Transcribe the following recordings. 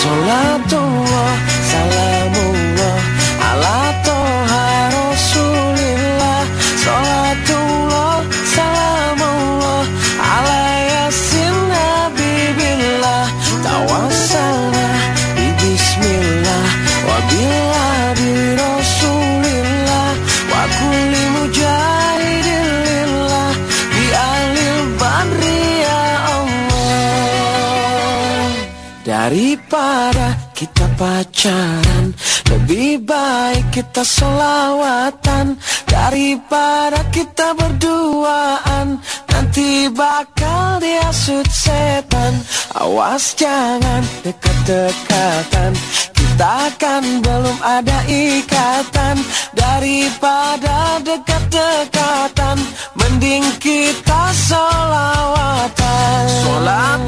so i do tua Daripada kita pacaran Lebih baik kita selawatan. Daripada kita berduaan Nanti bakal dihasut setan. Awas jangan dekat-dekatan Kita kan belum ada ikatan. Daripada dekat-dekatan Mending kita solawatan Salatullah,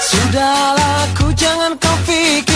Sudahlah ku jangan kau pikir